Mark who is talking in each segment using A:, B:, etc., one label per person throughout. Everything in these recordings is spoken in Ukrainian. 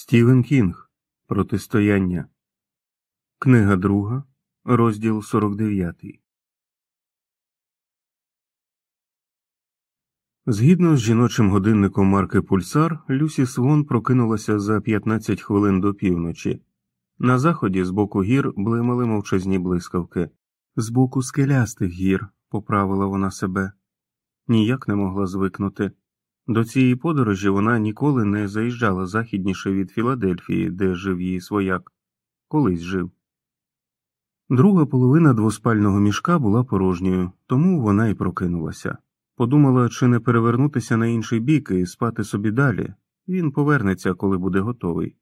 A: Стівен Кінг Протистояння. Книга друга, розділ 49. Згідно з жіночим годинником марки Пульсар, Люсі Свон прокинулася за 15 хвилин до півночі. На заході з боку гір блимали мовчазні блискавки. З боку скелястих гір, поправила вона себе. Ніяк не могла звикнути. До цієї подорожі вона ніколи не заїжджала західніше від Філадельфії, де жив її свояк, колись жив. Друга половина двоспального мішка була порожньою, тому вона й прокинулася. Подумала, чи не перевернутися на інший бік і спати собі далі. Він повернеться, коли буде готовий.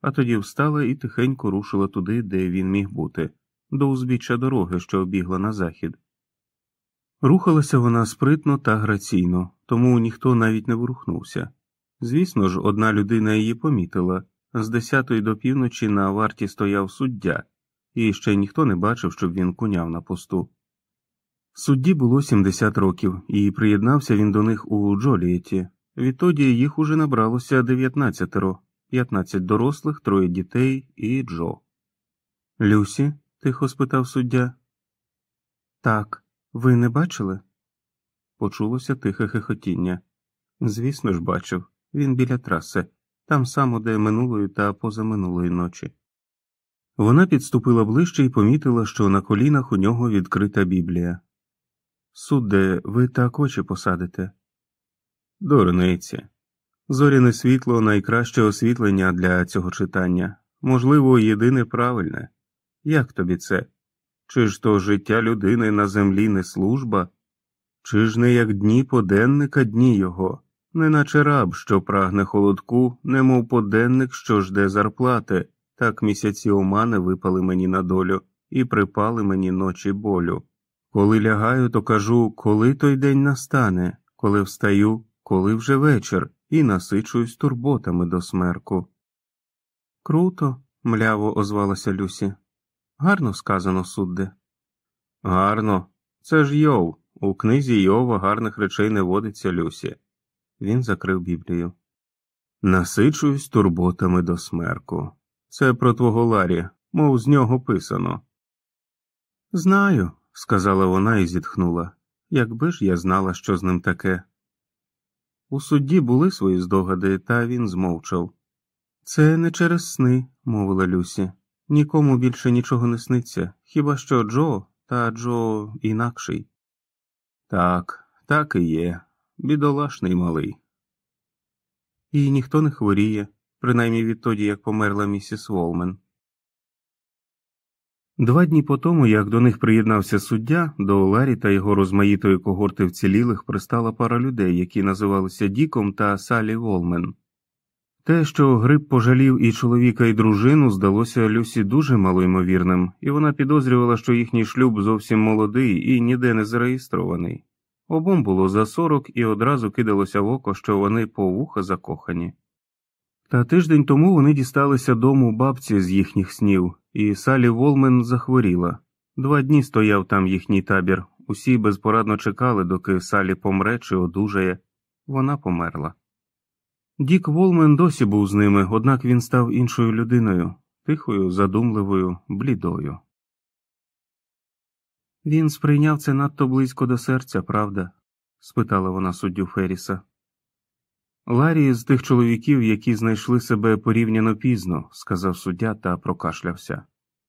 A: А тоді встала і тихенько рушила туди, де він міг бути, до узбіччя дороги, що обігла на захід. Рухалася вона спритно та граційно, тому ніхто навіть не ворухнувся. Звісно ж, одна людина її помітила з десятої до півночі на варті стояв суддя, і ще ніхто не бачив, щоб він куняв на посту. Судді було 70 років, і приєднався він до них у Джолієті. Відтоді їх уже набралося дев'ятнадцятеро, п'ятнадцять дорослих, троє дітей і Джо. Люсі? тихо спитав суддя. Так, ви не бачили? Почулося тихе хихотіння. Звісно ж, бачив, він біля траси, там само, де минулої та позаминулої ночі. Вона підступила ближче і помітила, що на колінах у нього відкрита Біблія. Судде, ви так очі посадите. Дурниці. Зоряне світло найкраще освітлення для цього читання, можливо, єдине правильне. Як тобі це? Чи ж то життя людини на землі не служба? Чи ж не як дні поденника дні його, неначе раб, що прагне холодку, немов поденник, що жде зарплати, так місяці омани випали мені на долю і припали мені ночі болю. Коли лягаю, то кажу, коли той день настане, коли встаю, коли вже вечір, і насичуюсь турботами до смерку. Круто, мляво озвалася Люсі. Гарно сказано, судде. Гарно. Це ж Йов. У книзі Йова гарних речей не водиться Люсі. Він закрив Біблію. Насичуюсь турботами до смерку. Це про твого Ларі, мов з нього писано. Знаю, сказала вона і зітхнула. Якби ж я знала, що з ним таке. У судді були свої здогади, та він змовчав. Це не через сни, мовила Люсі. Нікому більше нічого не сниться, хіба що Джо, та Джо інакший. Так, так і є, бідолашний малий. І ніхто не хворіє, принаймні відтоді, як померла місіс Волмен. Два дні по тому, як до них приєднався суддя, до Ларі та його розмаїтої когорти вцілілих пристала пара людей, які називалися Діком та Салі Волмен. Те, що гриб пожалів і чоловіка, і дружину, здалося Люсі дуже малоймовірним, і вона підозрювала, що їхній шлюб зовсім молодий і ніде не зареєстрований. Обом було за сорок і одразу кидалося в око, що вони по вуха закохані. Та тиждень тому вони дісталися дому бабці з їхніх снів, і Салі Волмен захворіла. Два дні стояв там їхній табір, усі безпорадно чекали, доки Салі помре чи одужає. Вона померла. Дік Волмен досі був з ними, однак він став іншою людиною, тихою, задумливою, блідою. Він сприйняв це надто близько до серця, правда? спитала вона суддю Ферріса. Ларі з тих чоловіків, які знайшли себе порівняно пізно, сказав суддя та прокашлявся.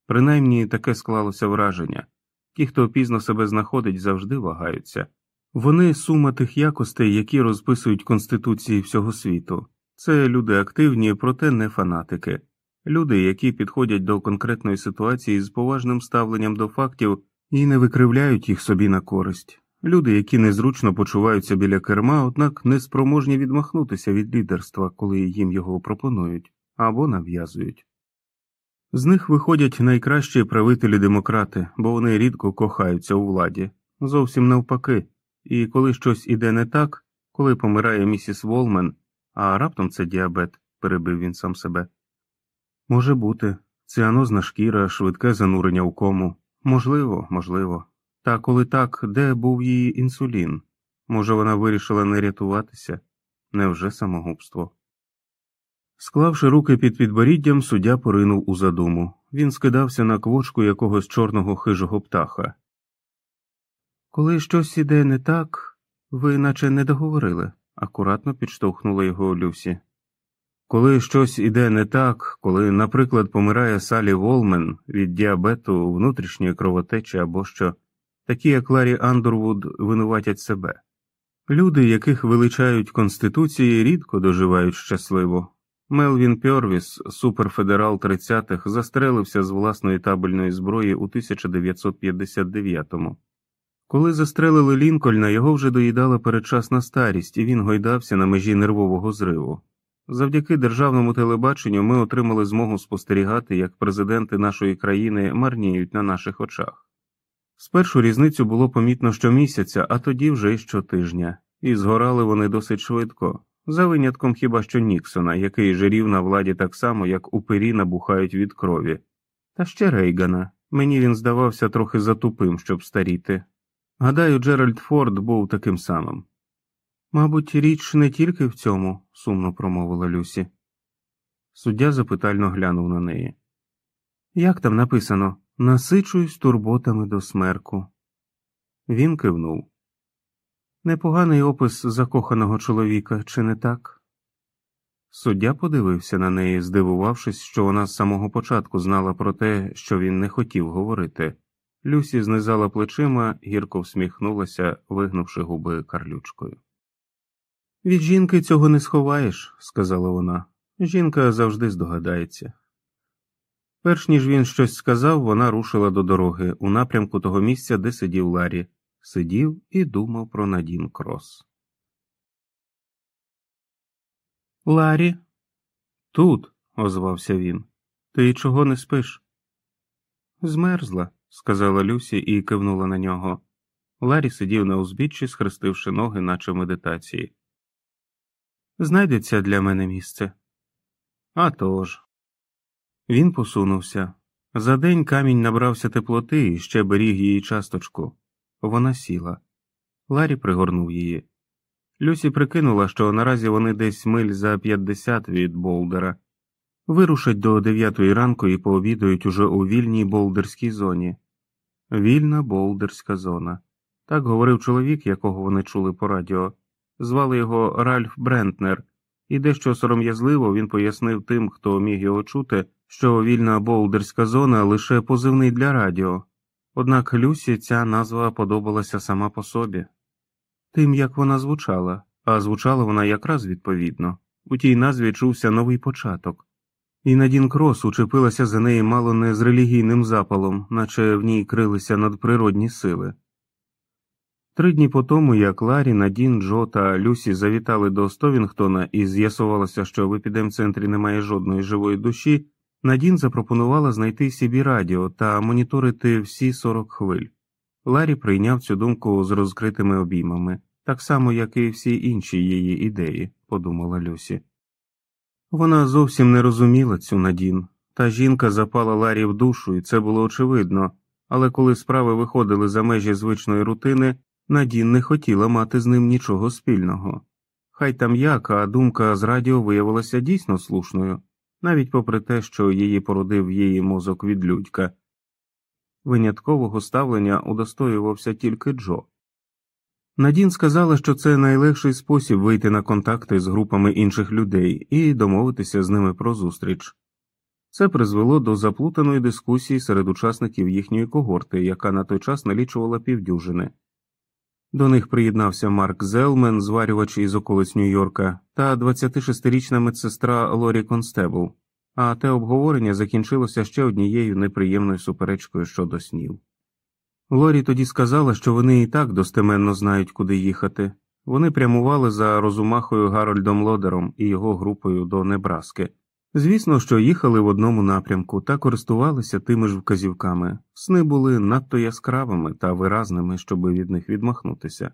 A: Принаймні таке склалося враження ті, хто пізно себе знаходить, завжди вагаються. Вони сума тих якостей, які розписують конституції всього світу. Це люди активні, проте не фанатики, люди, які підходять до конкретної ситуації з поважним ставленням до фактів і не викривляють їх собі на користь, люди, які незручно почуваються біля керма, однак не спроможні відмахнутися від лідерства, коли їм його пропонують або нав'язують. З них виходять найкращі правителі демократи, бо вони рідко кохаються у владі, зовсім навпаки. І коли щось іде не так, коли помирає місіс Волмен, а раптом це діабет, перебив він сам себе. Може бути, ціанозна шкіра, швидке занурення у кому. Можливо, можливо. Та коли так, де був її інсулін? Може, вона вирішила не рятуватися? Невже самогубство? Склавши руки під підборіддям, суддя поринув у задуму. Він скидався на квочку якогось чорного хижого птаха. Коли щось іде не так, ви наче не договорили, акуратно підштовхнула його Люсі. Коли щось іде не так, коли, наприклад, помирає Салі Волмен від діабету, внутрішньої кровотечі або що, такі, як Ларі Андервуд, винуватять себе. Люди, яких величають Конституції, рідко доживають щасливо. Мелвін Пьорвіс, суперфедерал 30-х, застрелився з власної табельної зброї у 1959-му. Коли застрелили Лінкольна, його вже доїдала передчасна старість, і він гойдався на межі нервового зриву. Завдяки державному телебаченню ми отримали змогу спостерігати, як президенти нашої країни марніють на наших очах. Спершу різницю було помітно щомісяця, а тоді вже й щотижня, і згорали вони досить швидко, за винятком хіба що Ніксона, який жирів на владі так само, як упирі набухають від крові. Та ще Рейгана. Мені він здавався трохи затупим, щоб старіти. Гадаю, Джеральд Форд був таким самим. Мабуть, річ не тільки в цьому, сумно промовила Люсі. Суддя запитально глянув на неї. Як там написано насичуюсь турботами до смерку. Він кивнув. Непоганий опис закоханого чоловіка, чи не так? Суддя подивився на неї, здивувавшись, що вона з самого початку знала про те, що він не хотів говорити. Люсі знизала плечима, гірко всміхнулася, вигнувши губи карлючкою. Від жінки цього не сховаєш, сказала вона. Жінка завжди здогадається. Перш ніж він щось сказав, вона рушила до дороги у напрямку того місця, де сидів Ларі, сидів і думав про Надін Крос. Ларі, тут, озвався він. Ти чого не спиш? Змерзла, сказала Люсі і кивнула на нього. Ларі сидів на узбіччі, схрестивши ноги, наче в медитації. Знайдеться для мене місце. «А тож». Він посунувся. За день камінь набрався теплоти і ще беріг її часточку. Вона сіла. Ларі пригорнув її. Люсі прикинула, що наразі вони десь миль за 50 від Болдера. Вирушать до дев'ятої ранку і пообідають уже у вільній болдерській зоні. Вільна болдерська зона. Так говорив чоловік, якого вони чули по радіо. Звали його Ральф Брентнер, і дещо сором'язливо він пояснив тим, хто міг його чути, що вільна болдерська зона лише позивний для радіо. Однак Люсі ця назва подобалася сама по собі. Тим, як вона звучала, а звучала вона якраз відповідно. У тій назві чувся новий початок. І Надін Крос учепилася за неї мало не з релігійним запалом, наче в ній крилися надприродні сили. Три дні по тому, як Ларі, Надін, Джо та Люсі завітали до Стовінгтона і з'ясувалося, що в епідемцентрі немає жодної живої душі, Надін запропонувала знайти Сібі радіо та моніторити всі 40 хвиль. Ларі прийняв цю думку з розкритими обіймами, так само, як і всі інші її ідеї, подумала Люсі. Вона зовсім не розуміла цю Надін. Та жінка запала Ларі в душу, і це було очевидно, але коли справи виходили за межі звичної рутини, Надін не хотіла мати з ним нічого спільного. Хай там як, а думка з радіо виявилася дійсно слушною, навіть попри те, що її породив її мозок від людька. Виняткового ставлення удостоювався тільки Джо. Надін сказала, що це найлегший спосіб вийти на контакти з групами інших людей і домовитися з ними про зустріч. Це призвело до заплутаної дискусії серед учасників їхньої когорти, яка на той час налічувала півдюжини. До них приєднався Марк Зелмен, зварювач із околиць Нью-Йорка, та 26-річна медсестра Лорі Констебл, а те обговорення закінчилося ще однією неприємною суперечкою щодо снів. Лорі тоді сказала, що вони і так достеменно знають, куди їхати. Вони прямували за розумахою Гарольдом Лодером і його групою до Небраски. Звісно, що їхали в одному напрямку та користувалися тими ж вказівками, сни були надто яскравими та виразними, щоби від них відмахнутися.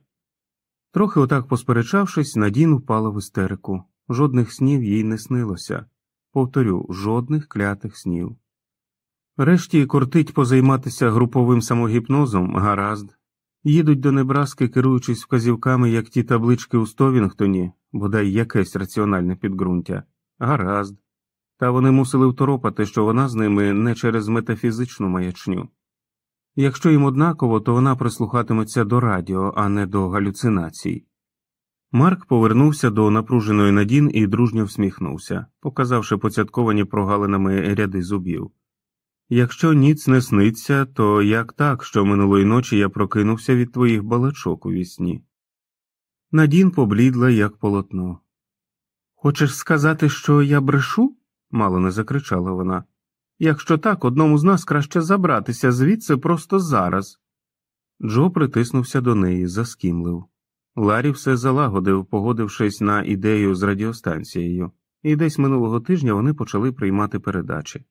A: Трохи отак посперечавшись, Надін впала в істерику. Жодних снів їй не снилося. Повторю, жодних клятих снів. Решті кортить позайматися груповим самогіпнозом, гаразд, їдуть до Небраски, керуючись вказівками, як ті таблички у Стовінгтоні, бодай якесь раціональне підґрунтя Гаразд. Та вони мусили второпати, що вона з ними не через метафізичну маячню. Якщо їм однаково, то вона прислухатиметься до радіо, а не до галюцинацій. Марк повернувся до напруженої Надін і дружньо всміхнувся, показавши поцятковані прогалинами ряди зубів. Якщо ніц не сниться, то як так, що минулої ночі я прокинувся від твоїх балачок у вісні? Надін поблідла, як полотно. Хочеш сказати, що я брешу? мало не закричала вона. Якщо так, одному з нас краще забратися звідси просто зараз. Джо притиснувся до неї, заскімлив. Ларі все залагодив, погодившись на ідею з радіостанцією, і десь минулого тижня вони почали приймати передачі.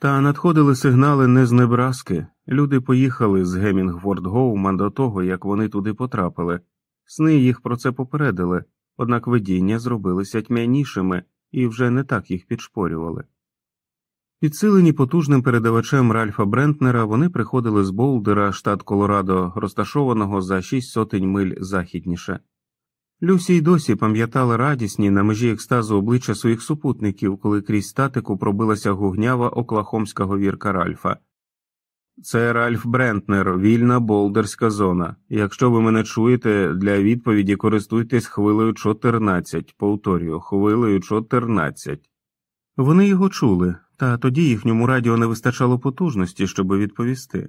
A: Та надходили сигнали не з Небраски. Люди поїхали з Гемінгворд Гоума до того, як вони туди потрапили. Сни їх про це попередили, однак видіння зробилися тьмянішими і вже не так їх підшпорювали. Підсилені потужним передавачем Ральфа Брентнера, вони приходили з Болдера, штат Колорадо, розташованого за шість сотень миль західніше. Люсі й досі пам'ятала радісні на межі екстазу обличчя своїх супутників, коли крізь статику пробилася гугнява оклахомська говірка Ральфа. Це Ральф Брентнер, вільна болдерська зона. Якщо ви мене чуєте, для відповіді користуйтесь хвилею 14, повторюю, хвилею 14. Вони його чули, та тоді їхньому радіо не вистачало потужності, щоб відповісти.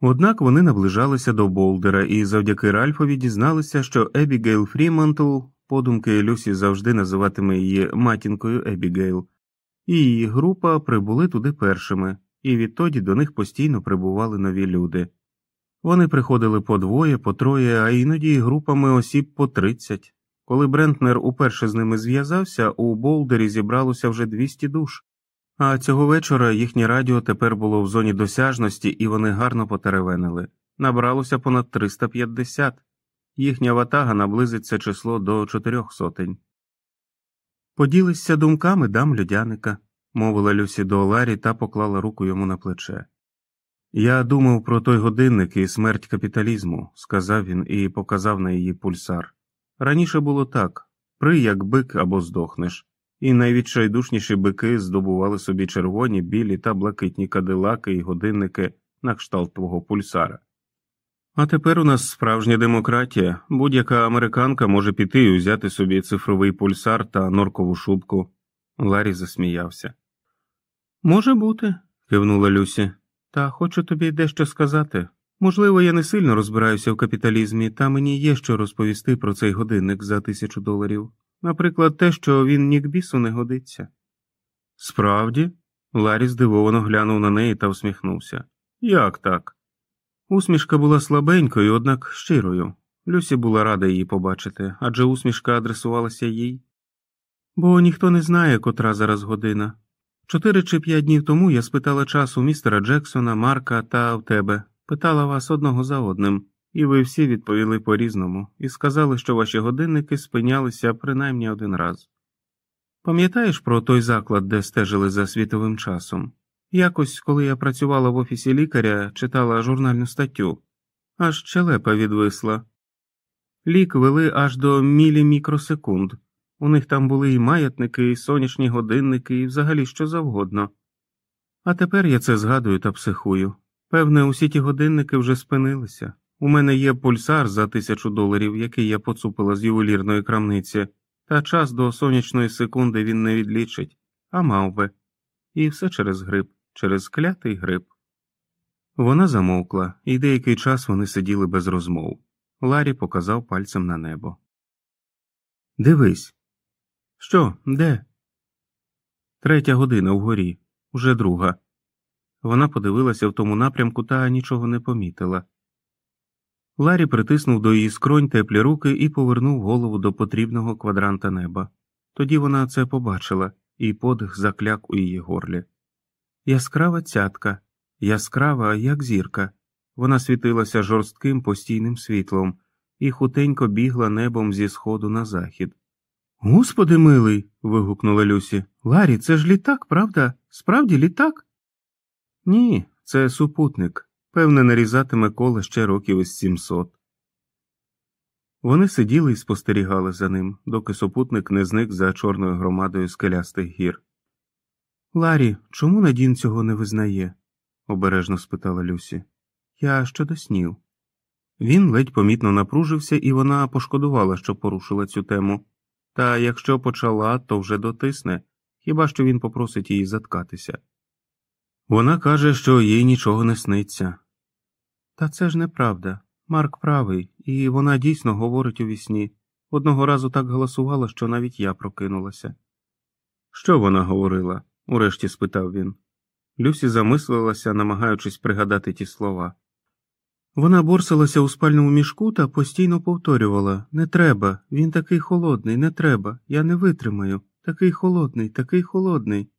A: Однак вони наближалися до Болдера і завдяки Ральфові дізналися, що Ебігейл Фрімантл, подумки Люсі завжди називатиме її матінкою Ебігейл, і її група прибули туди першими, і відтоді до них постійно прибували нові люди. Вони приходили по двоє, по троє, а іноді групами осіб по тридцять. Коли Брентнер уперше з ними зв'язався, у Болдері зібралося вже 200 душ. А цього вечора їхнє радіо тепер було в зоні досяжності, і вони гарно потеревенили. Набралося понад 350. Їхня ватага наблизиться число до чотирьох сотень. Поділися думками дам людяника, мовила Люсі до Оларі та поклала руку йому на плече. Я думав про той годинник і смерть капіталізму, сказав він і показав на її пульсар. Раніше було так при як бик або здохнеш і найвідчайдушніші бики здобували собі червоні, білі та блакитні кадилаки і годинники на кшталт твого пульсара. А тепер у нас справжня демократія, будь-яка американка може піти і взяти собі цифровий пульсар та норкову шубку. Ларі засміявся. Може бути, кивнула Люсі, та хочу тобі дещо сказати. Можливо, я не сильно розбираюся в капіталізмі, та мені є що розповісти про цей годинник за тисячу доларів. Наприклад, те, що він ні к бісу не годиться. Справді, Ларі здивовано глянув на неї та всміхнувся. Як так? Усмішка була слабенькою, однак щирою. Люсі була рада її побачити, адже усмішка адресувалася їй. Бо ніхто не знає, котра зараз година. Чотири чи п'ять днів тому я спитала часу містера Джексона, Марка та в тебе, питала вас одного за одним. І ви всі відповіли по різному і сказали, що ваші годинники спинялися принаймні один раз. Пам'ятаєш про той заклад, де стежили за світовим часом? Якось, коли я працювала в офісі лікаря, читала журнальну статтю, аж челепа відвисла. Лік вели аж до мілімікросекунд. У них там були і маятники, і сонячні годинники, і взагалі що завгодно. А тепер я це згадую та психую. Певне, усі ті годинники вже спинилися. У мене є пульсар за тисячу доларів, який я поцупила з ювелірної крамниці, та час до сонячної секунди він не відлічить, а мав би. І все через гриб, через клятий гриб. Вона замовкла, і деякий час вони сиділи без розмов. Ларі показав пальцем на небо. Дивись. Що, де? Третя година вгорі, уже друга. Вона подивилася в тому напрямку та нічого не помітила. Ларі притиснув до її скронь теплі руки і повернув голову до потрібного квадранта неба. Тоді вона це побачила, і подих закляк у її горлі. Яскрава цятка, яскрава, як зірка. Вона світилася жорстким постійним світлом і хутенько бігла небом зі сходу на захід. Господи милий. вигукнула Люсі. Ларі, це ж літак, правда? Справді літак? Ні, це супутник. Певне, нарізатиме коло ще років із сімсот. Вони сиділи і спостерігали за ним, доки супутник не зник за чорною громадою скелястих гір. Ларі, чому Надін цього не визнає? обережно спитала Люсі. Я щодо снів. Він ледь помітно напружився, і вона пошкодувала, що порушила цю тему. Та якщо почала, то вже дотисне, хіба що він попросить її заткатися. Вона каже, що їй нічого не сниться. Та це ж неправда. Марк правий, і вона дійсно говорить у вісні. Одного разу так голосувала, що навіть я прокинулася. Що вона говорила? урешті спитав він. Люсі замислилася, намагаючись пригадати ті слова. Вона борсилася у спальному мішку та постійно повторювала Не треба, він такий холодний, не треба, я не витримаю, такий холодний, такий холодний.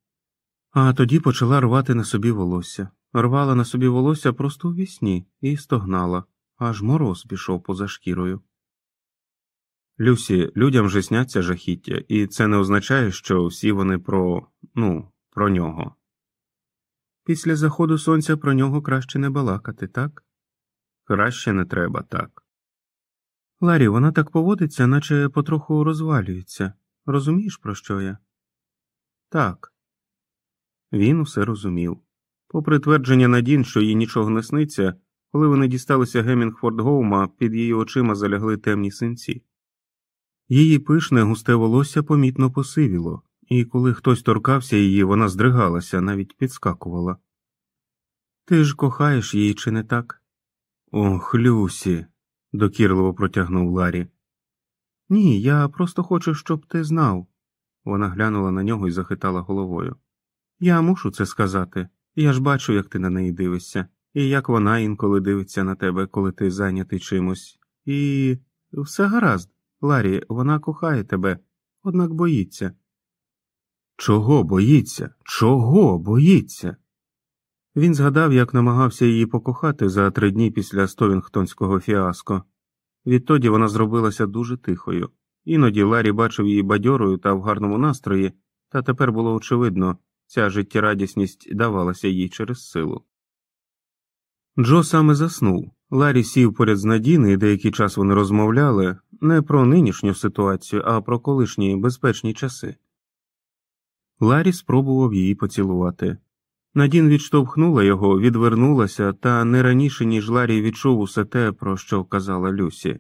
A: А тоді почала рвати на собі волосся, рвала на собі волосся просто у вісні і стогнала, аж мороз пішов поза шкірою. Люсі, людям же сняться жахіття, і це не означає, що всі вони про ну, про нього. Після заходу сонця про нього краще не балакати, так? Краще не треба так. Ларі, вона так поводиться, наче потроху розвалюється. Розумієш, про що я? Так. Він усе розумів. Попри твердження Надін, що їй нічого не сниться, коли вони дісталися Гемінгфорд Гоума, під її очима залягли темні синці. Її пишне густе волосся помітно посивіло, і коли хтось торкався її, вона здригалася, навіть підскакувала. Ти ж кохаєш її, чи не так? Ох, Люсі, докірливо протягнув Ларі. Ні, я просто хочу, щоб ти знав. Вона глянула на нього і захитала головою. Я мушу це сказати. Я ж бачу, як ти на неї дивишся, і як вона інколи дивиться на тебе, коли ти зайнятий чимось. І все гаразд, Ларі, вона кохає тебе, однак боїться. Чого боїться? Чого боїться? Він згадав, як намагався її покохати за три дні після Стовінгтонського фіаско. Відтоді вона зробилася дуже тихою. Іноді Ларі бачив її бадьорою та в гарному настрої, та тепер було очевидно ця життєрадісність давалася їй через силу. Джо саме заснув. Ларі сів поряд з Надіни, і деякий час вони розмовляли не про нинішню ситуацію, а про колишні безпечні часи. Ларі спробував її поцілувати. Надін відштовхнула його, відвернулася, та не раніше, ніж Ларі відчув усе те, про що казала Люсі.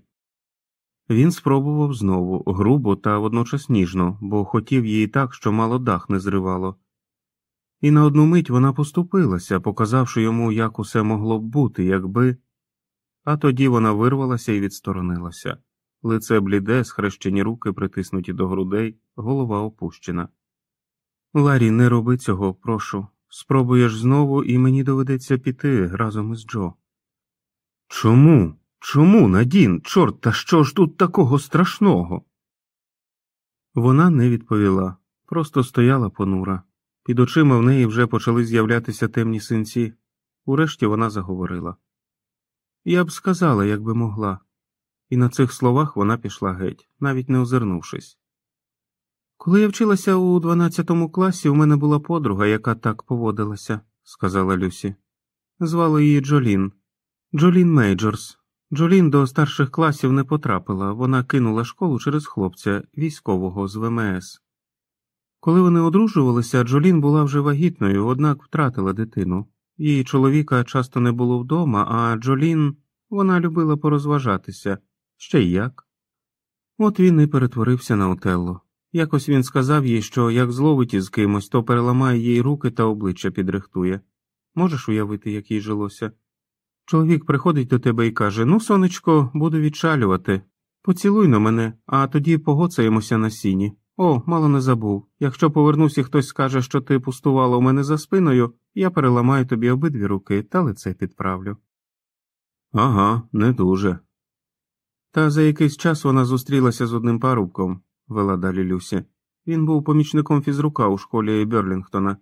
A: Він спробував знову грубо та водночас ніжно, бо хотів її так, що мало дах не зривало. І на одну мить вона поступилася, показавши йому, як усе могло б бути, якби. А тоді вона вирвалася і відсторонилася. Лице бліде, схрещені руки притиснуті до грудей, голова опущена. Ларі, не роби цього, прошу. Спробуєш знову, і мені доведеться піти разом із Джо. Чому? Чому, Надін, чорт, та що ж тут такого страшного? Вона не відповіла, просто стояла понура. Під очима в неї вже почали з'являтися темні синці. Урешті вона заговорила. Я б сказала, якби могла, і на цих словах вона пішла геть, навіть не озирнувшись. Коли я вчилася у 12 класі, у мене була подруга, яка так поводилася, сказала Люсі. Звали її Джолін. Джолін Мейджорс. Джолін до старших класів не потрапила, вона кинула школу через хлопця, військового з ВМС. Коли вони одружувалися, Джолін була вже вагітною, однак втратила дитину. Її чоловіка часто не було вдома, а Джолін вона любила порозважатися ще й як. От він і перетворився на Отелло. Якось він сказав їй, що як зловить із кимось, то переламає їй руки та обличчя підрихтує. Можеш уявити, як їй жилося? Чоловік приходить до тебе і каже Ну, сонечко, буду відчалювати. Поцілуй на мене, а тоді погоцаємося на сіні. О, мало не забув. Якщо повернусь і хтось скаже, що ти пустувала у мене за спиною, я переламаю тобі обидві руки та лице підправлю. Ага, не дуже. Та за якийсь час вона зустрілася з одним парубком вела далі Люсі. Він був помічником фізрука у школі Берлінгтона.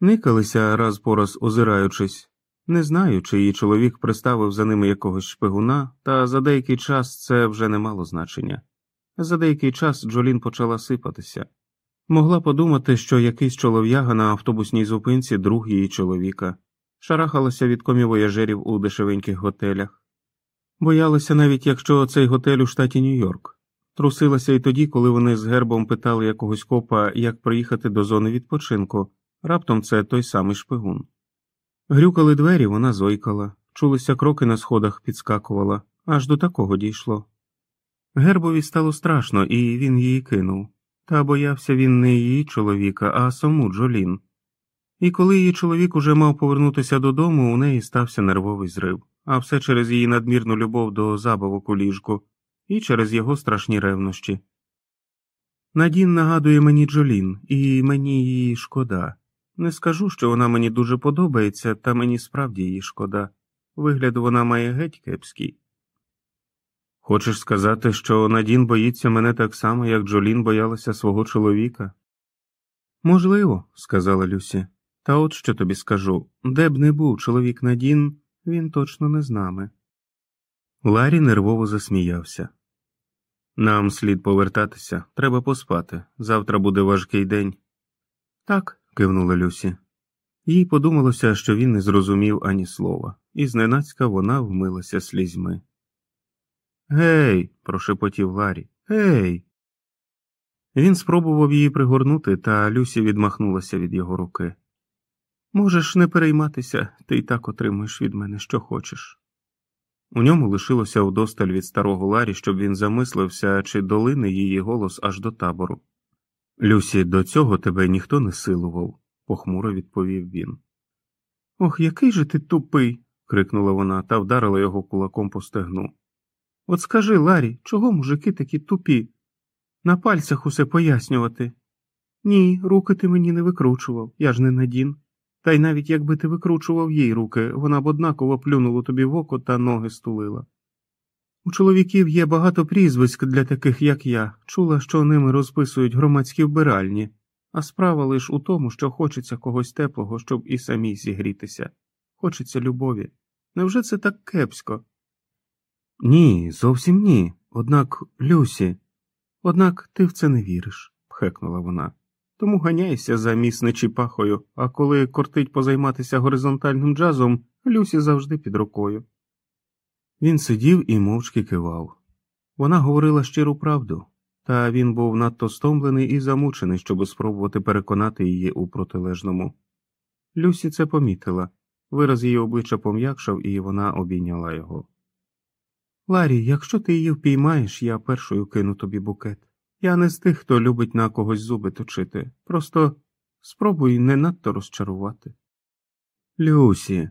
A: Никалися раз по раз озираючись, не знаю, чи її чоловік приставив за ними якогось шпигуна, та за деякий час це вже не мало значення. За деякий час Джолін почала сипатися. Могла подумати, що якийсь чолов'яга на автобусній зупинці друг її чоловіка, шарахалася від комівояжерів у дешевеньких готелях. Боялася навіть, якщо цей готель у штаті Нью-Йорк. Трусилася і тоді, коли вони з гербом питали якогось копа, як приїхати до зони відпочинку. Раптом це той самий шпигун. Грюкали двері, вона зойкала, чулися кроки на сходах, підскакувала, аж до такого дійшло. Гербові стало страшно, і він її кинув. Та боявся він не її чоловіка, а саму Джолін. І коли її чоловік уже мав повернутися додому, у неї стався нервовий зрив, а все через її надмірну любов до забавок у ліжку і через його страшні ревнощі. Надін нагадує мені Джолін, і мені її шкода. Не скажу, що вона мені дуже подобається, та мені справді її шкода. Вигляд вона має геть кепський. Хочеш сказати, що Надін боїться мене так само, як Джолін боялася свого чоловіка? Можливо, сказала Люсі. Та от що тобі скажу де б не був чоловік Надін, він точно не з нами. Ларі нервово засміявся. Нам слід повертатися, треба поспати. Завтра буде важкий день. Так, кивнула Люсі. Їй подумалося, що він не зрозумів ані слова, і зненацька вона вмилася слізьми. Гей, прошепотів Ларі. Гей. Він спробував її пригорнути, та Люсі відмахнулася від його руки. Можеш не перейматися, ти й так отримуєш від мене, що хочеш. У ньому лишилося вдосталь від старого Ларі, щоб він замислився, чи долине її голос аж до табору. Люсі, до цього тебе ніхто не силував, похмуро відповів він. Ох, який же ти тупий. крикнула вона та вдарила його кулаком по стегну. От скажи, Ларі, чого мужики такі тупі? На пальцях усе пояснювати. Ні, руки ти мені не викручував, я ж не надін. Та й навіть якби ти викручував їй руки, вона б однаково плюнула тобі в око та ноги стулила. У чоловіків є багато прізвиськ для таких, як я, чула, що ними розписують громадські вбиральні, а справа лиш у тому, що хочеться когось теплого, щоб і самій зігрітися. Хочеться любові. Невже це так кепсько? Ні, зовсім ні. Однак, Люсі, однак ти в це не віриш, пхекнула вона. Тому ганяйся за міс Нечіпахою, а коли кортить позайматися горизонтальним джазом, Люсі завжди під рукою. Він сидів і мовчки кивав. Вона говорила щиру правду, та він був надто стомлений і замучений, щоб спробувати переконати її у протилежному. Люсі це помітила, вираз її обличчя пом'якшав, і вона обійняла його. Ларі, якщо ти її впіймаєш, я першою кину тобі букет. Я не з тих, хто любить на когось зуби точити. Просто спробуй не надто розчарувати. Люсі.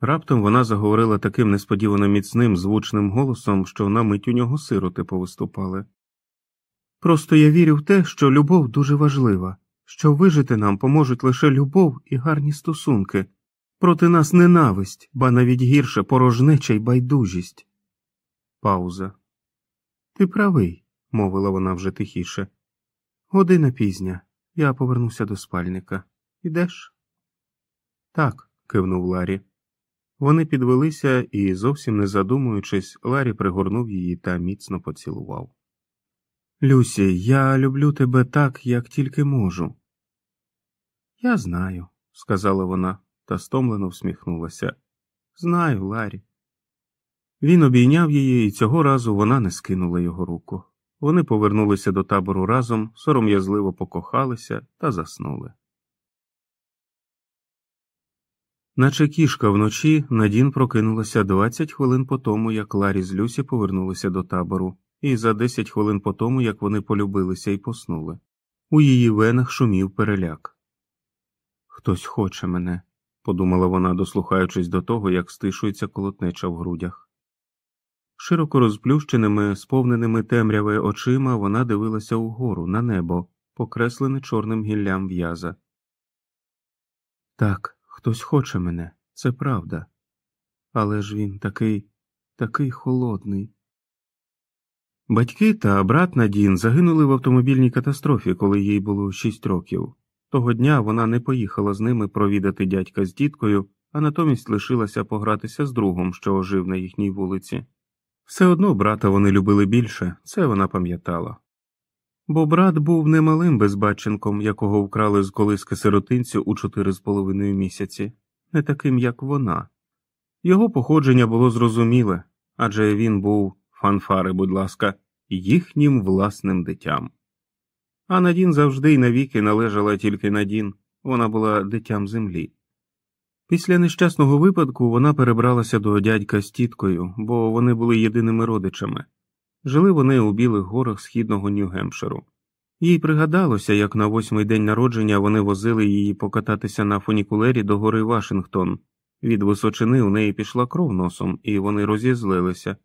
A: Раптом вона заговорила таким несподівано міцним, звучним голосом, що на мить у нього сироти повиступали. Просто я вірю в те, що любов дуже важлива, що вижити нам поможуть лише любов і гарні стосунки, проти нас ненависть, ба навіть гірше порожнеча й байдужість. Пауза. Ти правий мовила вона вже тихіше. Година пізня. Я повернуся до спальника. Ідеш? Так, кивнув Ларі. Вони підвелися і, зовсім не задумуючись, Ларі пригорнув її та міцно поцілував. Люсі, я люблю тебе так, як тільки можу. Я знаю, сказала вона та стомлено всміхнулася. Знаю, Ларі. Він обійняв її, і цього разу вона не скинула його руку. Вони повернулися до табору разом, сором'язливо покохалися та заснули. Наче кішка вночі Надін прокинулася 20 хвилин по тому, як Ларі з Люсі повернулися до табору, і за 10 хвилин по тому, як вони полюбилися і поснули. У її венах шумів переляк. Хтось хоче мене, подумала вона, дослухаючись до того, як стишується колотнеча в грудях. Широко розплющеними, сповненими темряви очима вона дивилася угору на небо, покреслене чорним гіллям в'яза. Так, хтось хоче мене, це правда. Але ж він такий, такий холодний. Батьки та брат Надін загинули в автомобільній катастрофі, коли їй було шість років. Того дня вона не поїхала з ними провідати дядька з діткою, а натомість лишилася погратися з другом, що ожив на їхній вулиці. Все одно брата вони любили більше, це вона пам'ятала. Бо брат був немалим безбатченком, якого вкрали з колиски сиротинцю у чотири з половиною місяці, не таким, як вона. Його походження було зрозуміле, адже він був фанфари, будь ласка, їхнім власним дитям. А Надін завжди й навіки належала тільки Надін, вона була дитям землі. Після нещасного випадку вона перебралася до дядька з тіткою, бо вони були єдиними родичами. Жили вони у білих горах східного Нью-Гемпширу. Їй пригадалося, як на восьмий день народження вони возили її покататися на фунікулері до гори Вашингтон. Від височини у неї пішла кров носом, і вони розізлилися.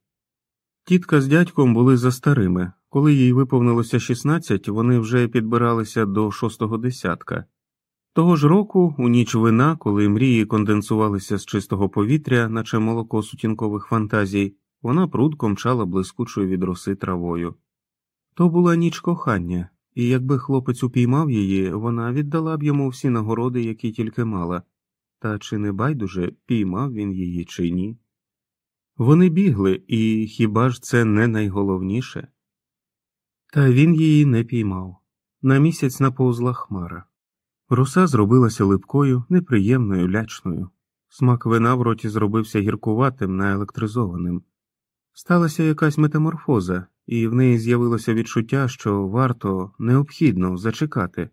A: Тітка з дядьком були за старими. Коли їй виповнилося 16, вони вже підбиралися до шостого десятка. Того ж року, у ніч вина, коли мрії конденсувалися з чистого повітря, наче молоко сутінкових фантазій, вона прудко мчала блискучою від роси травою. То була ніч кохання, і якби хлопець упіймав її, вона віддала б йому всі нагороди, які тільки мала, та чи не байдуже піймав він її, чи ні. Вони бігли, і хіба ж це не найголовніше? Та він її не піймав. На місяць наповзла хмара. Роса зробилася липкою, неприємною, лячною. Смак вина в роті зробився гіркуватим, наелектризованим. Сталася якась метаморфоза, і в неї з'явилося відчуття, що варто необхідно зачекати.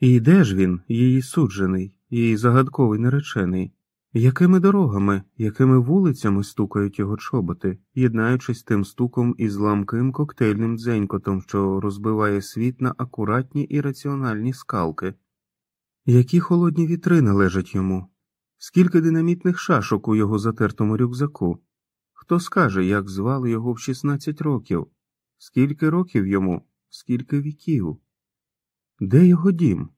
A: І де ж він, її суджений, її загадковий наречений, якими дорогами, якими вулицями стукають його чоботи, єднаючись тим стуком із ламким коктейльним дзенькотом, що розбиває світ на акуратні і раціональні скалки? Які холодні вітри належать йому, скільки динамітних шашок у його затертому рюкзаку? Хто скаже, як звали його в 16 років, скільки років йому, скільки віків? Де його дім?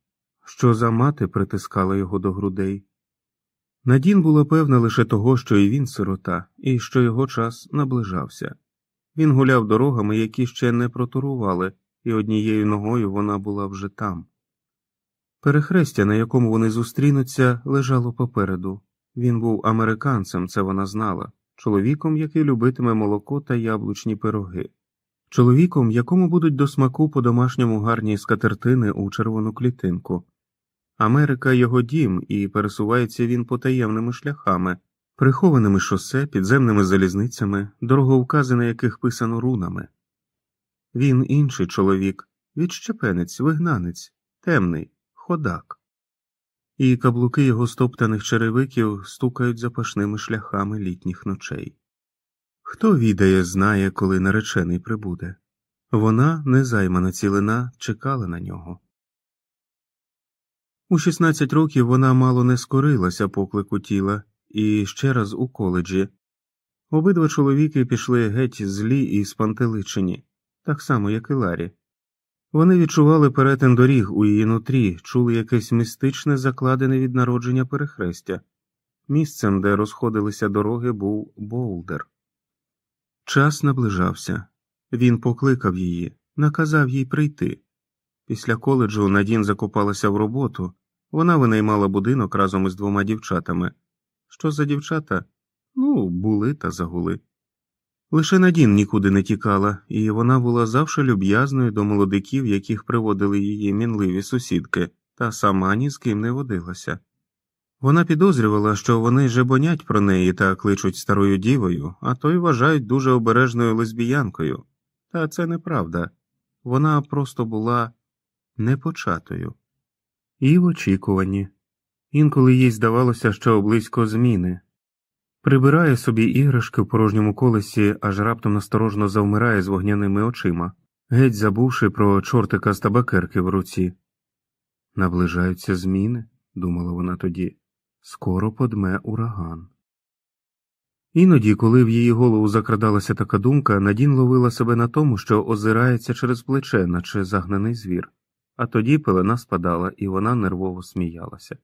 A: Що за мати притискала його до грудей? Надін була певна лише того, що і він сирота, і що його час наближався. Він гуляв дорогами, які ще не протурували, і однією ногою вона була вже там. Перехрестя, на якому вони зустрінуться, лежало попереду. Він був американцем, це вона знала, чоловіком, який любитиме молоко та яблучні пироги, чоловіком, якому будуть до смаку по домашньому гарні скатертини у червону клітинку. Америка його дім, і пересувається він потаємними шляхами, прихованими шосе, підземними залізницями, дороговкази на яких писано рунами. Він інший чоловік, відщепенець, вигнанець, темний, ходак, і каблуки його стоптаних черевиків стукають запашними шляхами літніх ночей. Хто відає, знає, коли наречений прибуде. Вона, незаймана цілина, чекала на нього. У 16 років вона мало не скорилася поклику тіла і ще раз у коледжі. Обидва чоловіки пішли геть злі і спантеличені, так само, як і Ларі. Вони відчували перетин доріг у її нутрі, чули якесь містичне закладене від народження перехрестя. Місцем, де розходилися дороги, був Болдер. Час наближався. Він покликав її, наказав їй прийти. Після коледжу Надін закопалася в роботу, вона винаймала будинок разом із двома дівчатами. Що за дівчата? Ну, були та загули. Лише Надін нікуди не тікала, і вона була завше люб'язною до молодиків, яких приводили її мінливі сусідки, та сама ні з ким не водилася. Вона підозрювала, що вони жебонять про неї та кличуть старою дівою, а то й вважають дуже обережною лесбіянкою. Та це неправда вона просто була непочатою. І в очікуванні. Інколи їй здавалося, що близько зміни. Прибирає собі іграшки в порожньому колесі, аж раптом насторожно завмирає з вогняними очима, геть забувши про чортика з табакерки в руці. Наближаються зміни, думала вона тоді, скоро подме ураган. Іноді, коли в її голову закрадалася така думка, Надін ловила себе на тому, що озирається через плече, наче загнаний звір, а тоді пелена спадала, і вона нервово сміялася.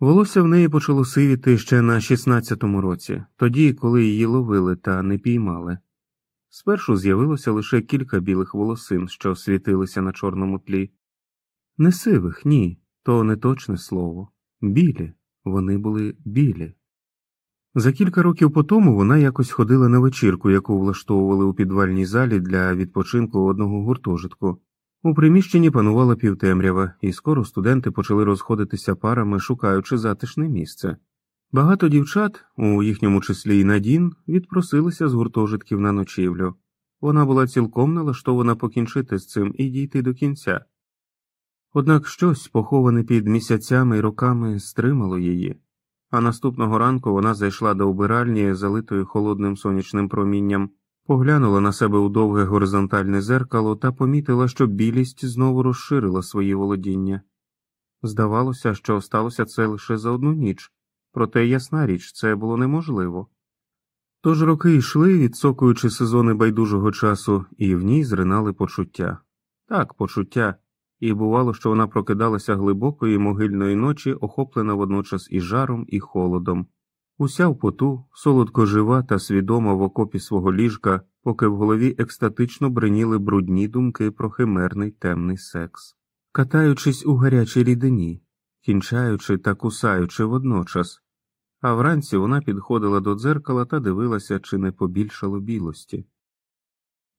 A: Волосся в неї почало сивіти ще на 16-му році, тоді, коли її ловили та не піймали. Спершу з'явилося лише кілька білих волосин, що світилися на чорному тлі. Не сивих, ні, то не точне слово. Білі, вони були білі. За кілька років по тому вона якось ходила на вечірку, яку влаштовували у підвальній залі для відпочинку одного гуртожитку. У приміщенні панувала півтемрява, і скоро студенти почали розходитися парами, шукаючи затишне місце. Багато дівчат, у їхньому числі і Надін, відпросилися з гуртожитків на ночівлю. Вона була цілком налаштована покінчити з цим і дійти до кінця. Однак щось, поховане під місяцями і роками, стримало її, а наступного ранку вона зайшла до убиральні, залитої холодним сонячним промінням, поглянула на себе у довге горизонтальне зеркало та помітила, що білість знову розширила свої володіння. Здавалося, що сталося це лише за одну ніч, проте ясна річ, це було неможливо. Тож роки йшли, відсокуючи сезони байдужого часу, і в ній зринали почуття. Так, почуття, і бувало, що вона прокидалася глибокої могильної ночі, охоплена водночас і жаром, і холодом, уся в поту, солодко жива та свідома в окопі свого ліжка, поки в голові екстатично бриніли брудні думки про химерний темний секс, катаючись у гарячій рідині, кінчаючи та кусаючи водночас а вранці вона підходила до дзеркала та дивилася, чи не побільшало білості.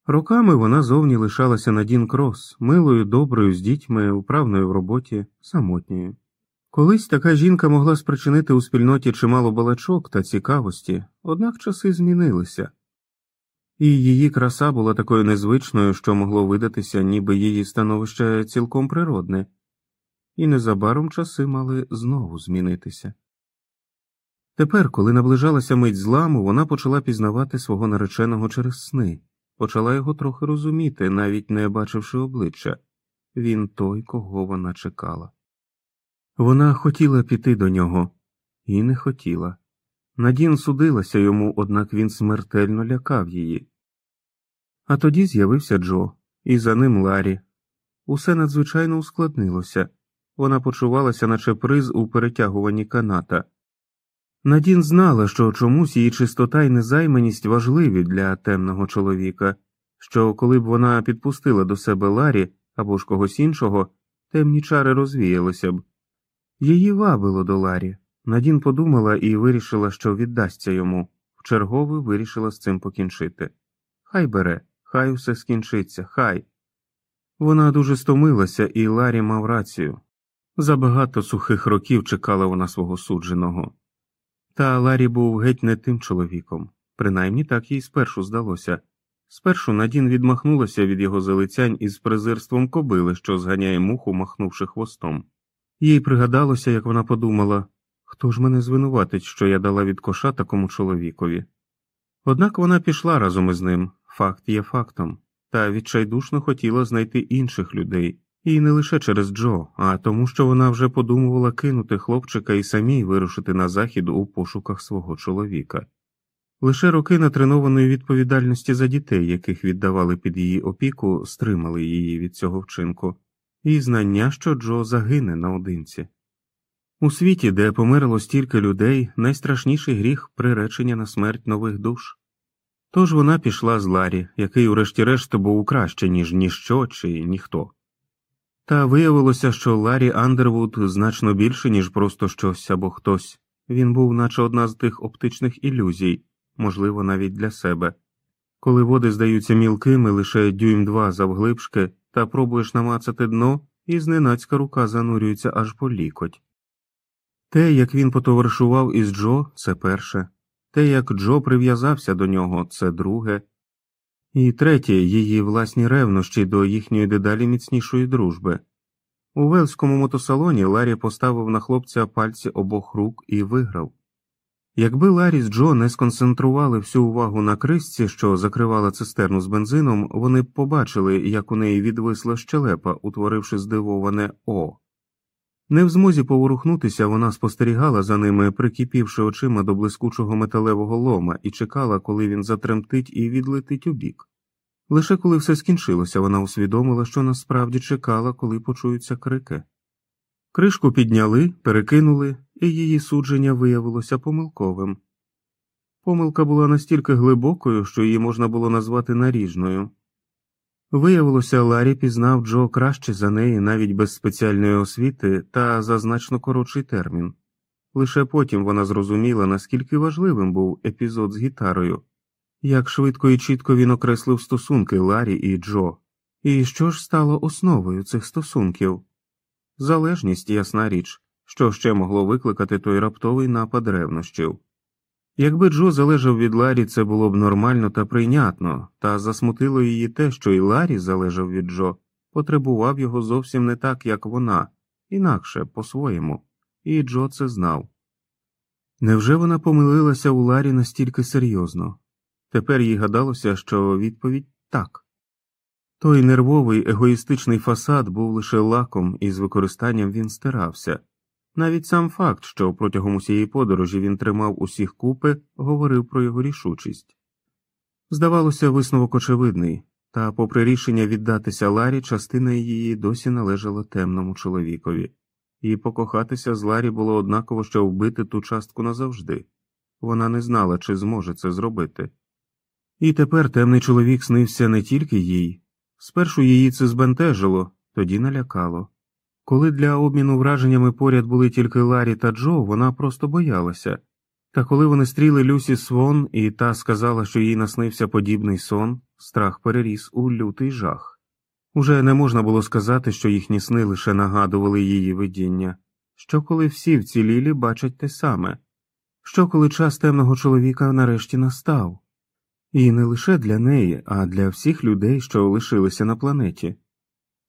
A: Роками вона зовні лишалася на Дін Крос, милою, доброю, з дітьми, управною в роботі, самотньою. Колись така жінка могла спричинити у спільноті чимало балачок та цікавості, однак часи змінилися, і її краса була такою незвичною, що могло видатися, ніби її становище цілком природне, і незабаром часи мали знову змінитися. Тепер, коли наближалася мить зламу, вона почала пізнавати свого нареченого через сни, почала його трохи розуміти, навіть не бачивши обличчя він той, кого вона чекала. Вона хотіла піти до нього і не хотіла. Надін судилася йому, однак він смертельно лякав її. А тоді з'явився Джо, і за ним Ларі. Усе надзвичайно ускладнилося вона почувалася, наче приз у перетягуванні каната. Надін знала, що чомусь її чистота і незайманість важливі для темного чоловіка, що коли б вона підпустила до себе Ларі або ж когось іншого, темні чари розвіялися б. Її вабило до Ларі. Надін подумала і вирішила, що віддасться йому, вчергове вирішила з цим покінчити. Хай бере, хай усе скінчиться, хай. Вона дуже стомилася, і Ларі мав рацію. Забагато сухих років чекала вона свого судженого. Та Ларі був геть не тим чоловіком, принаймні так їй спершу здалося. Спершу Надін відмахнулася від його залицянь із презирством кобили, що зганяє муху, махнувши хвостом. Їй пригадалося, як вона подумала хто ж мене звинуватить, що я дала від коша такому чоловікові. Однак вона пішла разом із ним, факт є фактом, та відчайдушно хотіла знайти інших людей, і не лише через Джо, а тому, що вона вже подумувала кинути хлопчика і самій вирушити на захід у пошуках свого чоловіка. Лише роки натренованої відповідальності за дітей, яких віддавали під її опіку, стримали її від цього вчинку, і знання, що Джо загине наодинці. У світі, де померло стільки людей, найстрашніший гріх приречення на смерть нових душ. Тож вона пішла з Ларі, який, урешті-решт, був краще, ніж ніщо чи ніхто. Та виявилося, що Ларі Андервуд значно більше, ніж просто щось або хтось. Він був, наче одна з тих оптичних ілюзій, можливо, навіть для себе. Коли води здаються мілкими лише дюйм два завглибшки, та пробуєш намацати дно, і зненацька рука занурюється аж по лікоть. Те, як він потоваришував із Джо, це перше, те, як Джо прив'язався до нього, це друге, і третє її власні ревнощі до їхньої дедалі міцнішої дружби. У Велському мотосалоні Ларі поставив на хлопця пальці обох рук і виграв. Якби Ларі з Джо не сконцентрували всю увагу на крисці, що закривала цистерну з бензином, вони б побачили, як у неї відвисла щелепа, утворивши здивоване О. Не в змозі поворухнутися, вона спостерігала за ними, прикипівши очима до блискучого металевого лома, і чекала, коли він затремтить і відлетить у бік. Лише коли все скінчилося, вона усвідомила, що насправді чекала, коли почуються крики. Кришку підняли, перекинули, і її судження виявилося помилковим. Помилка була настільки глибокою, що її можна було назвати наріжною. Виявилося, Ларі пізнав Джо краще за неї навіть без спеціальної освіти та за значно коротший термін. Лише потім вона зрозуміла, наскільки важливим був епізод з гітарою, як швидко і чітко він окреслив стосунки Ларі і Джо, і що ж стало основою цих стосунків? Залежність, ясна річ, що ще могло викликати той раптовий напад ревнощів. Якби Джо залежав від Ларі, це було б нормально та прийнятно, та засмутило її те, що і Ларі залежав від Джо, потребував його зовсім не так, як вона, інакше по-своєму, і Джо це знав. Невже вона помилилася у Ларі настільки серйозно? Тепер їй гадалося, що відповідь так. Той нервовий егоїстичний фасад був лише лаком, і з використанням він стирався. Навіть сам факт, що протягом усієї подорожі він тримав усіх купи, говорив про його рішучість. Здавалося, висновок очевидний, та, попри рішення віддатися Ларі, частина її досі належала темному чоловікові, і покохатися з Ларі було однаково, що вбити ту частку назавжди. Вона не знала, чи зможе це зробити. І тепер темний чоловік снився не тільки їй. Спершу її це збентежило, тоді налякало. Коли для обміну враженнями поряд були тільки Ларі та Джо, вона просто боялася. Та коли вони стріли Люсі Свон, і та сказала, що їй наснився подібний сон, страх переріс у лютий жах. Уже не можна було сказати, що їхні сни лише нагадували її видіння, що коли всі вцілілі бачать те саме, що коли час темного чоловіка нарешті настав, і не лише для неї, а для всіх людей, що лишилися на планеті.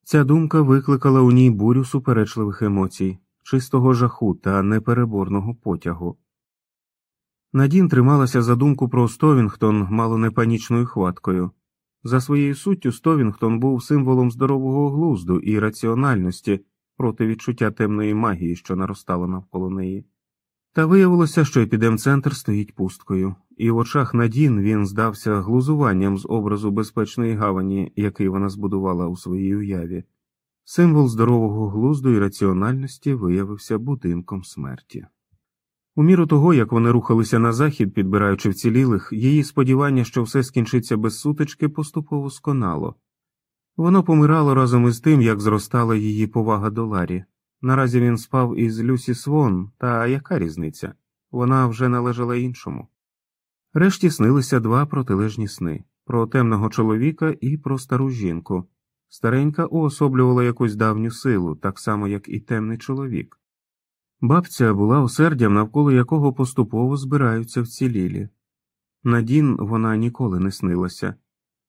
A: Ця думка викликала у ній бурю суперечливих емоцій, чистого жаху та непереборного потягу. Надін трималася за думку про Стовінгтон мало не панічною хваткою. За своєю суттю, Стовінгтон був символом здорового глузду і раціональності проти відчуття темної магії, що наростала навколо неї. Та виявилося, що епідемцентр стоїть пусткою, і в очах Надін він здався глузуванням з образу безпечної гавані, який вона збудувала у своїй уяві. Символ здорового глузду і раціональності виявився будинком смерті. У міру того, як вони рухалися на захід, підбираючи вцілілих, її сподівання, що все скінчиться без сутички, поступово сконало. Воно помирало разом із тим, як зростала її повага до Ларі. Наразі він спав із Люсі Свон, та яка різниця? Вона вже належала іншому. Решті снилися два протилежні сни про темного чоловіка і про стару жінку. Старенька уособлювала якусь давню силу, так само, як і темний чоловік. Бабця була осердям, навколо якого поступово збираються вцілілі. Надін вона ніколи не снилася,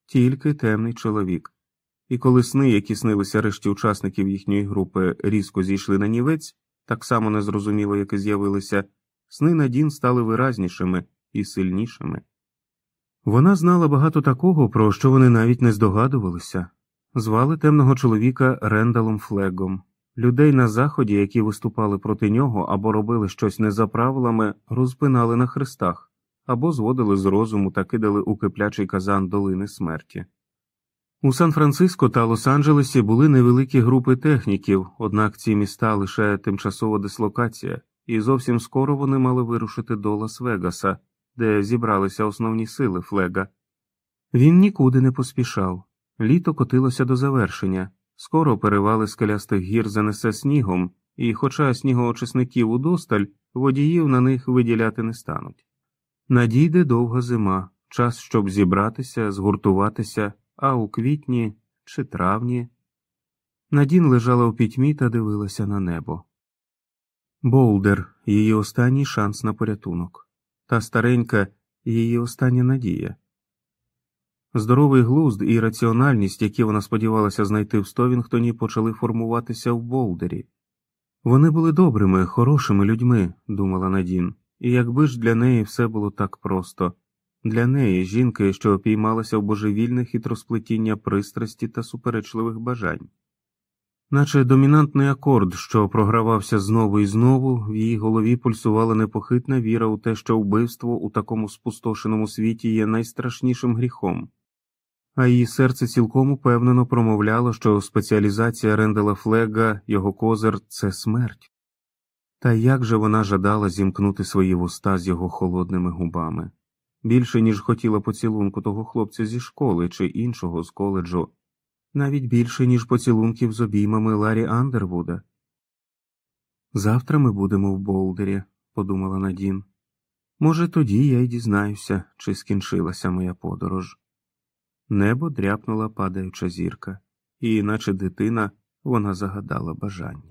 A: тільки темний чоловік. І коли сни, які снилися решті учасників їхньої групи, різко зійшли на нівець, так само незрозуміло, як і з'явилися, сни Надін стали виразнішими і сильнішими. Вона знала багато такого, про що вони навіть не здогадувалися. Звали темного чоловіка Рендалом Флегом. Людей на заході, які виступали проти нього або робили щось не за правилами, розпинали на хрестах або зводили з розуму та кидали у киплячий казан долини смерті. У Сан-Франциско та Лос-Анджелесі були невеликі групи техніків, однак ці міста лише тимчасова дислокація, і зовсім скоро вони мали вирушити до Лас-Вегаса, де зібралися основні сили Флега. Він нікуди не поспішав. Літо котилося до завершення, скоро перевали скелястих гір занесе снігом, і, хоча снігоочисників удосталь, водіїв на них виділяти не стануть. Надійде довга зима, час, щоб зібратися, згуртуватися, а у квітні чи травні. Надін лежала у пітьмі та дивилася на небо. Болдер її останній шанс на порятунок, та старенька її остання надія. Здоровий глузд і раціональність, які вона сподівалася знайти в Стовінгтоні, почали формуватися в Болдері. Вони були добрими, хорошими людьми, думала Надін, і якби ж для неї все було так просто для неї, жінки, що опіймалася в божевільне хитросплетіння пристрасті та суперечливих бажань. Наче домінантний акорд, що програвався знову і знову, в її голові пульсувала непохитна віра у те, що вбивство у такому спустошеному світі є найстрашнішим гріхом а її серце цілком упевнено промовляло, що спеціалізація Рендела Флега, його козир це смерть. Та як же вона жадала зімкнути свої вуста з його холодними губами більше, ніж хотіла поцілунку того хлопця зі школи чи іншого з коледжу, навіть більше, ніж поцілунків з обіймами Ларі Андервуда. Завтра ми будемо в Болдері, подумала Надін. Може, тоді я й дізнаюся, чи скінчилася моя подорож. Небо дряпнула падаюча зірка, і, наче дитина, вона загадала бажання.